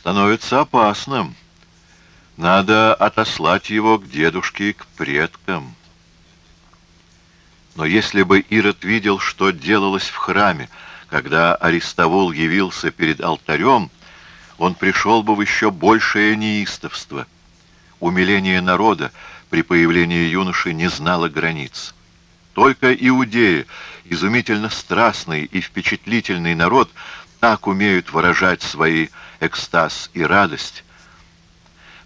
становится опасным. Надо отослать его к дедушке и к предкам. Но если бы Ирод видел, что делалось в храме, когда Аристовул явился перед алтарем, он пришел бы в еще большее неистовство. Умиление народа при появлении юноши не знало границ. Только иудеи, изумительно страстный и впечатлительный народ, так умеют выражать свои экстаз и радость.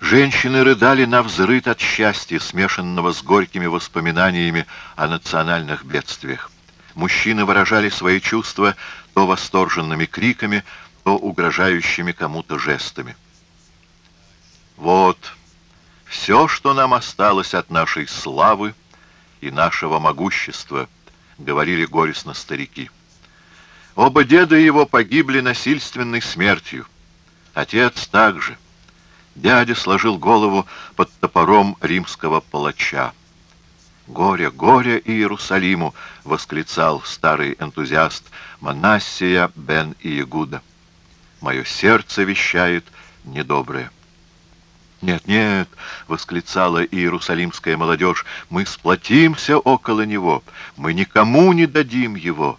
Женщины рыдали на взрыд от счастья, смешанного с горькими воспоминаниями о национальных бедствиях. Мужчины выражали свои чувства то восторженными криками, то угрожающими кому-то жестами. Вот все, что нам осталось от нашей славы и нашего могущества, говорили горестно старики. Оба деда его погибли насильственной смертью. Отец также. Дядя сложил голову под топором римского палача. «Горе, горе Иерусалиму!» — восклицал старый энтузиаст Манассия бен Иегуда. «Мое сердце вещает недоброе». «Нет, нет!» — восклицала иерусалимская молодежь. «Мы сплотимся около него, мы никому не дадим его».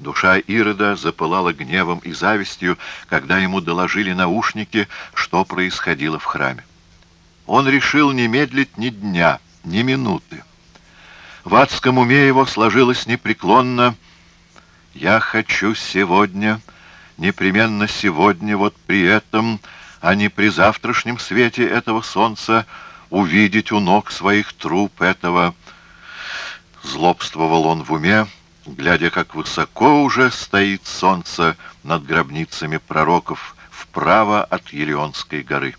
Душа Ирода запылала гневом и завистью, когда ему доложили наушники, что происходило в храме. Он решил не медлить ни дня, ни минуты. В адском уме его сложилось непреклонно «Я хочу сегодня, непременно сегодня, вот при этом, а не при завтрашнем свете этого солнца, увидеть у ног своих труп этого». Злобствовал он в уме, глядя, как высоко уже стоит солнце над гробницами пророков вправо от Елеонской горы.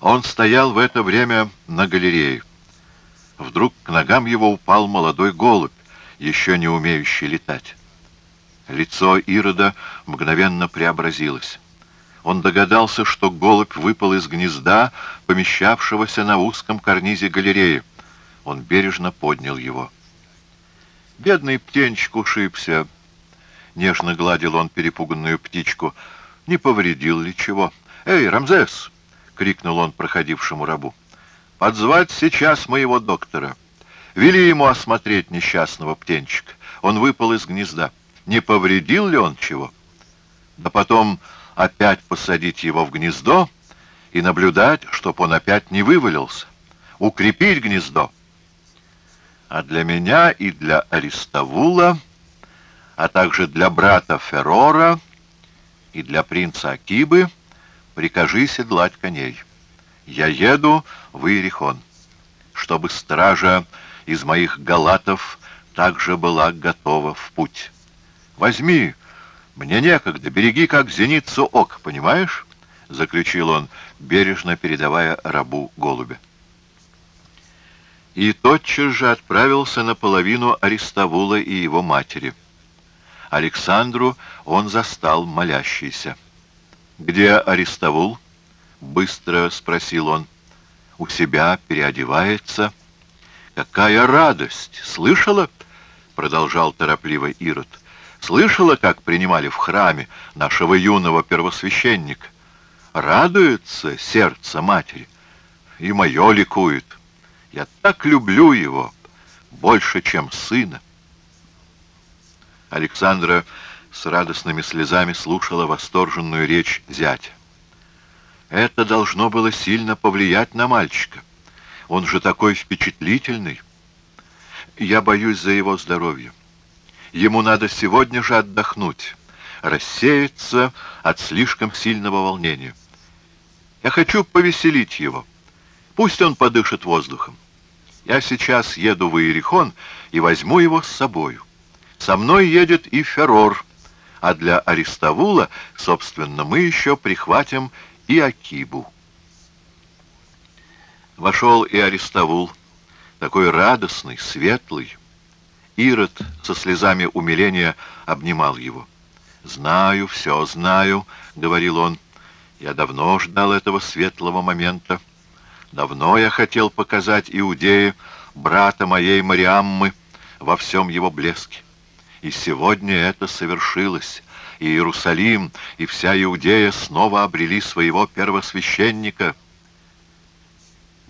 Он стоял в это время на галерее. Вдруг к ногам его упал молодой голубь, еще не умеющий летать. Лицо Ирода мгновенно преобразилось. Он догадался, что голубь выпал из гнезда, помещавшегося на узком карнизе галереи. Он бережно поднял его. Бедный птенчик ушибся. Нежно гладил он перепуганную птичку. Не повредил ли чего? «Эй, Рамзес!» — крикнул он проходившему рабу. «Подзвать сейчас моего доктора. Вели ему осмотреть несчастного птенчика. Он выпал из гнезда. Не повредил ли он чего? Да потом опять посадить его в гнездо и наблюдать, чтоб он опять не вывалился. Укрепить гнездо» а для меня и для Аристовула, а также для брата Феррора и для принца Акибы прикажи седлать коней. Я еду в Иерихон, чтобы стража из моих галатов также была готова в путь. Возьми, мне некогда, береги как зеницу ок, понимаешь? Заключил он, бережно передавая рабу голубя и тотчас же отправился наполовину Аристовула и его матери. Александру он застал молящийся. «Где Аристовул?» — быстро спросил он. «У себя переодевается». «Какая радость! Слышала?» — продолжал торопливо Ирод. «Слышала, как принимали в храме нашего юного первосвященника? Радуется сердце матери, и мое ликует». Я так люблю его, больше, чем сына. Александра с радостными слезами слушала восторженную речь зятя. Это должно было сильно повлиять на мальчика. Он же такой впечатлительный. Я боюсь за его здоровье. Ему надо сегодня же отдохнуть, рассеяться от слишком сильного волнения. Я хочу повеселить его. Пусть он подышит воздухом. Я сейчас еду в Иерихон и возьму его с собою. Со мной едет и Феррор, а для Аристовула, собственно, мы еще прихватим и Акибу. Вошел и Аристовул, такой радостный, светлый. Ирод со слезами умиления обнимал его. «Знаю, все знаю», — говорил он. «Я давно ждал этого светлого момента. Давно я хотел показать Иудее брата моей Мариаммы во всем его блеске. И сегодня это совершилось. и Иерусалим, и вся Иудея снова обрели своего первосвященника —